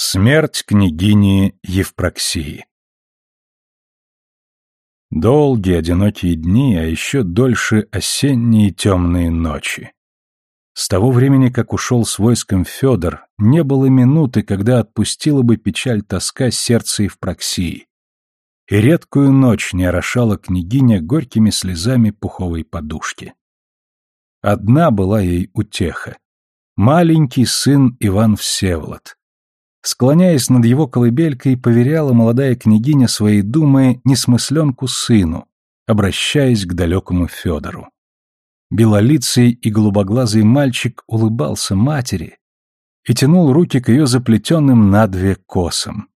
Смерть княгини Евпроксии Долгие одинокие дни, а еще дольше осенние темные ночи. С того времени, как ушел с войском Федор, не было минуты, когда отпустила бы печаль тоска сердца Евпроксии. И редкую ночь не орошала княгиня горькими слезами пуховой подушки. Одна была ей утеха. Маленький сын Иван Всеволод. Склоняясь над его колыбелькой, поверяла молодая княгиня своей думы несмысленку сыну, обращаясь к далекому Федору. Белолицый и голубоглазый мальчик улыбался матери и тянул руки к ее заплетенным надве косам.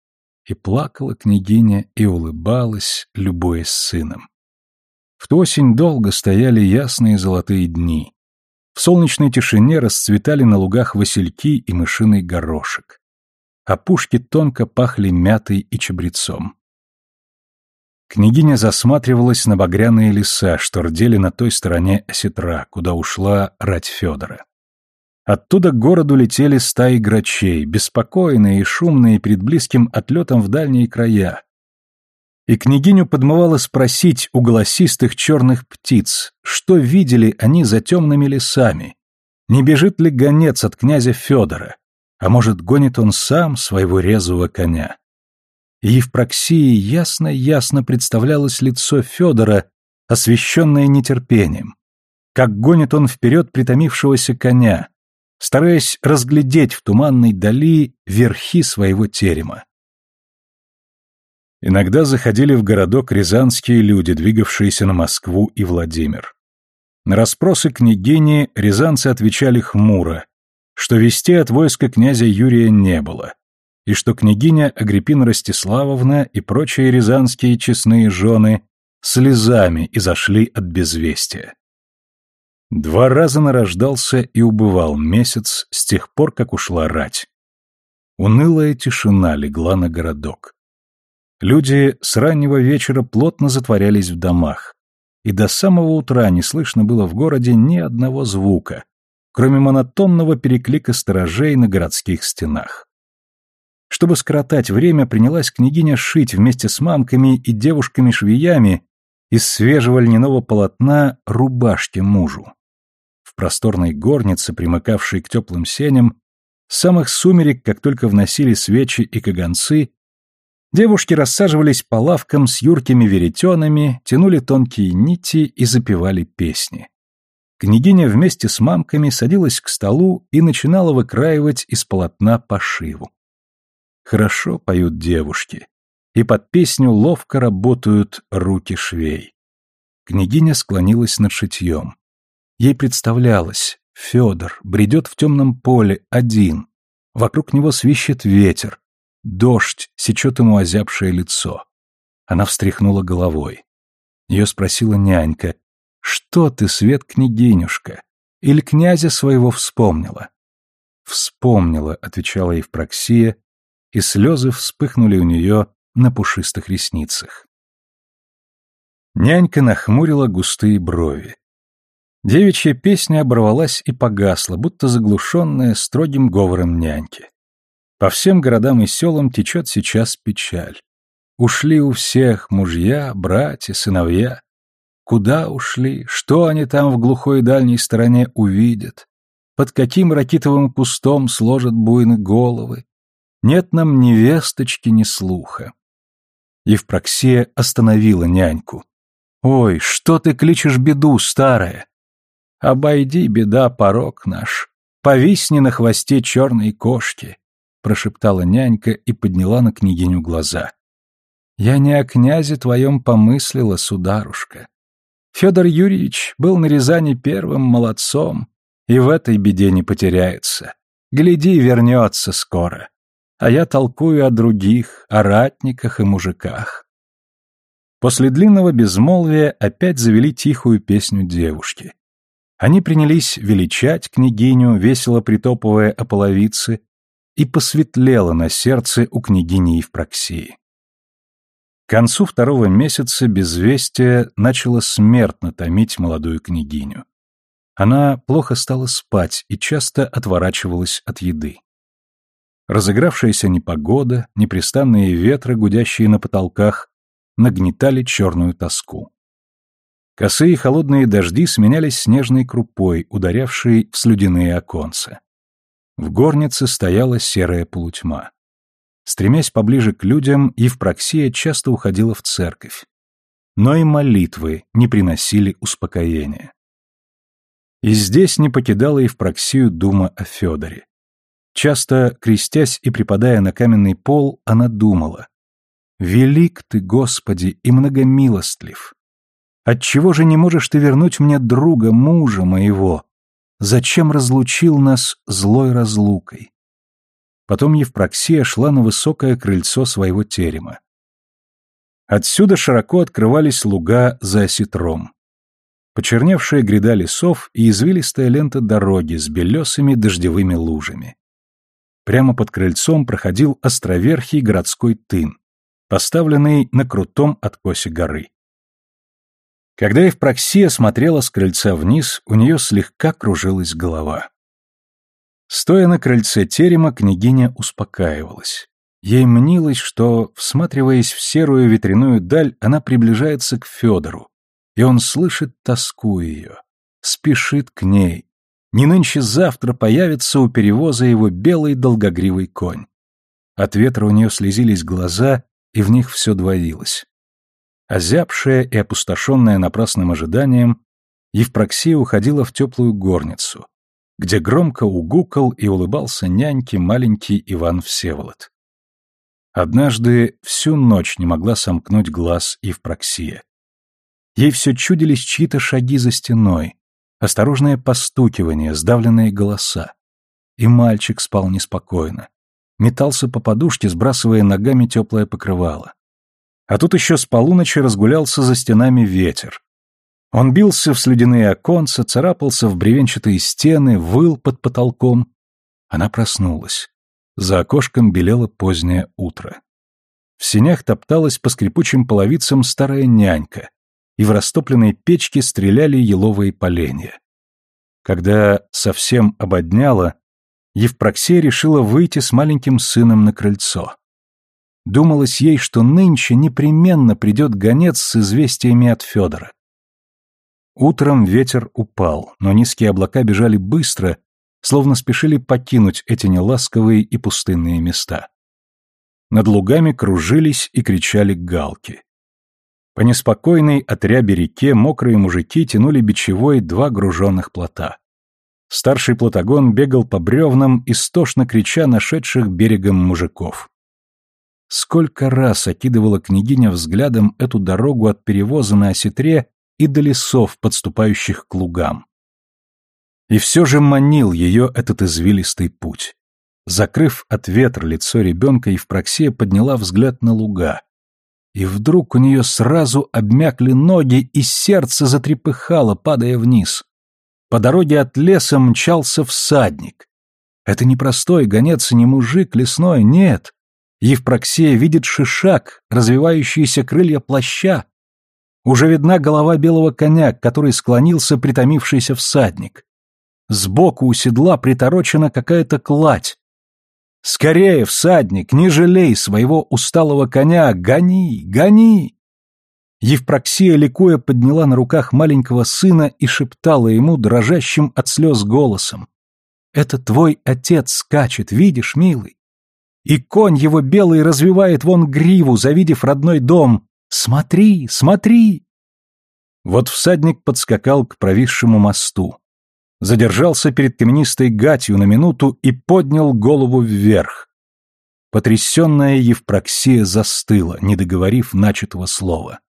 И плакала княгиня и улыбалась, любуясь сыном. В ту осень долго стояли ясные золотые дни. В солнечной тишине расцветали на лугах васильки и мышиный горошек опушки тонко пахли мятой и чабрецом. Княгиня засматривалась на багряные леса, что рдели на той стороне осетра, куда ушла рать Федора. Оттуда к городу летели стаи грачей, беспокойные и шумные перед близким отлетом в дальние края. И княгиню подмывало спросить у голосистых черных птиц, что видели они за темными лесами, не бежит ли гонец от князя Федора, а может, гонит он сам своего резвого коня? И Евпроксии ясно-ясно представлялось лицо Федора, освещенное нетерпением. Как гонит он вперед притомившегося коня, стараясь разглядеть в туманной дали верхи своего терема. Иногда заходили в городок рязанские люди, двигавшиеся на Москву и Владимир. На расспросы княгини рязанцы отвечали хмуро, что вести от войска князя Юрия не было, и что княгиня Агриппина Ростиславовна и прочие рязанские честные жены слезами изошли от безвестия. Два раза нарождался и убывал месяц с тех пор, как ушла рать. Унылая тишина легла на городок. Люди с раннего вечера плотно затворялись в домах, и до самого утра не слышно было в городе ни одного звука, кроме монотонного переклика сторожей на городских стенах. Чтобы скоротать время, принялась княгиня шить вместе с мамками и девушками-швеями из свежего льняного полотна рубашки мужу. В просторной горнице, примыкавшей к теплым сеням, с самых сумерек, как только вносили свечи и каганцы, девушки рассаживались по лавкам с юркими веретенами, тянули тонкие нити и запевали песни. Княгиня вместе с мамками садилась к столу и начинала выкраивать из полотна пошиву. Хорошо поют девушки, и под песню ловко работают руки швей. Княгиня склонилась над шитьем. Ей представлялось, Федор бредет в темном поле один, вокруг него свищет ветер, дождь сечет ему озябшее лицо. Она встряхнула головой. Ее спросила нянька, что ты, свет княгинюшка? Или князя своего вспомнила? Вспомнила, отвечала Евпроксия, и слезы вспыхнули у нее на пушистых ресницах. Нянька нахмурила густые брови. Девичья песня оборвалась и погасла, будто заглушенная строгим говором няньки. По всем городам и селам течет сейчас печаль. Ушли у всех мужья, братья, сыновья. Куда ушли? Что они там в глухой дальней стороне увидят? Под каким ракитовым кустом сложат буйны головы? Нет нам ни весточки, ни слуха. Евпроксия остановила няньку. «Ой, что ты кличешь беду, старая? Обойди, беда, порог наш. Повисни на хвосте черной кошки», — прошептала нянька и подняла на княгиню глаза. «Я не о князе твоем помыслила, сударушка. Федор Юрьевич был на Рязани первым молодцом и в этой беде не потеряется. Гляди, вернется скоро. А я толкую о других, о ратниках и мужиках. После длинного безмолвия опять завели тихую песню девушки. Они принялись величать княгиню, весело притопывая о половице, и посветлело на сердце у княгини Евпроксии. К концу второго месяца безвестие начало смертно томить молодую княгиню. Она плохо стала спать и часто отворачивалась от еды. Разыгравшаяся непогода, непрестанные ветры, гудящие на потолках, нагнетали черную тоску. Косые холодные дожди сменялись снежной крупой, ударявшей в слюдяные оконца. В горнице стояла серая полутьма. Стремясь поближе к людям, Евпроксия часто уходила в церковь. Но и молитвы не приносили успокоения. И здесь не покидала Евпроксию дума о Федоре. Часто, крестясь и припадая на каменный пол, она думала, «Велик ты, Господи, и многомилостлив! Отчего же не можешь ты вернуть мне друга, мужа моего? Зачем разлучил нас злой разлукой? Потом Евпроксия шла на высокое крыльцо своего терема. Отсюда широко открывались луга за осетром. Почерневшая гряда лесов и извилистая лента дороги с белесыми дождевыми лужами. Прямо под крыльцом проходил островерхий городской тын, поставленный на крутом откосе горы. Когда Евпроксия смотрела с крыльца вниз, у нее слегка кружилась голова. Стоя на крыльце терема, княгиня успокаивалась. Ей мнилось, что, всматриваясь в серую ветряную даль, она приближается к Федору, и он слышит тоску ее, спешит к ней. Не нынче-завтра появится у перевоза его белый долгогривый конь. От ветра у нее слезились глаза, и в них все двоилось. Озябшая и опустошенная напрасным ожиданием, Евпроксия уходила в теплую горницу, где громко угукал и улыбался няньке маленький Иван Всеволод. Однажды всю ночь не могла сомкнуть глаз Евпроксия. Ей все чудились чьи-то шаги за стеной, осторожное постукивание, сдавленные голоса. И мальчик спал неспокойно. Метался по подушке, сбрасывая ногами теплое покрывало. А тут еще с полуночи разгулялся за стенами ветер. Он бился в слюдяные оконца, царапался в бревенчатые стены, выл под потолком. Она проснулась. За окошком белело позднее утро. В сенях топталась по скрипучим половицам старая нянька, и в растопленной печке стреляли еловые поленья. Когда совсем ободняло, Евпроксия решила выйти с маленьким сыном на крыльцо. Думалось ей, что нынче непременно придет гонец с известиями от Федора. Утром ветер упал, но низкие облака бежали быстро, словно спешили покинуть эти неласковые и пустынные места. Над лугами кружились и кричали галки. По неспокойной отрябе реке мокрые мужики тянули бичевой два груженных плота. Старший плотогон бегал по бревнам, истошно крича нашедших берегом мужиков. Сколько раз окидывала княгиня взглядом эту дорогу от перевоза на осетре и до лесов, подступающих к лугам. И все же манил ее этот извилистый путь. Закрыв от ветра лицо ребенка, Евпроксия подняла взгляд на луга. И вдруг у нее сразу обмякли ноги, и сердце затрепыхало, падая вниз. По дороге от леса мчался всадник. Это не простой гонец не мужик лесной, нет. Евпроксия видит шишак, развивающиеся крылья плаща. Уже видна голова белого коня, который склонился притомившийся всадник. Сбоку у седла приторочена какая-то кладь. «Скорее, всадник, не жалей своего усталого коня! Гони, гони!» Евпроксия, ликуя, подняла на руках маленького сына и шептала ему дрожащим от слез голосом. «Это твой отец скачет, видишь, милый? и конь его белый развивает вон гриву, завидев родной дом. Смотри, смотри!» Вот всадник подскакал к провисшему мосту, задержался перед каменистой гатью на минуту и поднял голову вверх. Потрясенная Евпроксия застыла, не договорив начатого слова.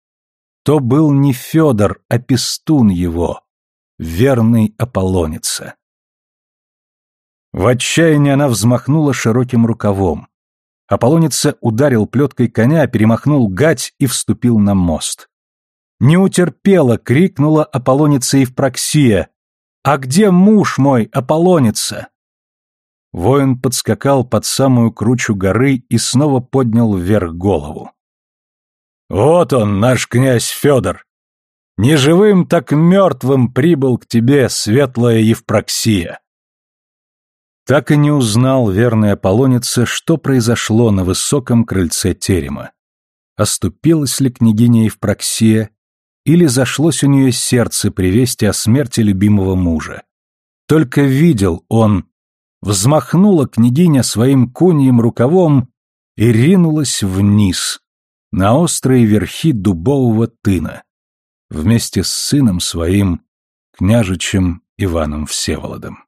То был не Федор, а пестун его, верный Аполлоница. В отчаянии она взмахнула широким рукавом. Аполлоница ударил плеткой коня, перемахнул гать и вступил на мост. «Не утерпела!» — крикнула Аполлоница Евпроксия. «А где муж мой, Аполлоница?» Воин подскакал под самую кручу горы и снова поднял вверх голову. «Вот он, наш князь Федор! Не живым, так мертвым прибыл к тебе, светлая Евпроксия!» Так и не узнал верная полоница, что произошло на высоком крыльце терема. Оступилась ли княгиня Евпроксия, или зашлось у нее сердце при вести о смерти любимого мужа. Только видел он, взмахнула княгиня своим коньим рукавом и ринулась вниз, на острые верхи дубового тына, вместе с сыном своим, княжичем Иваном Всеволодом.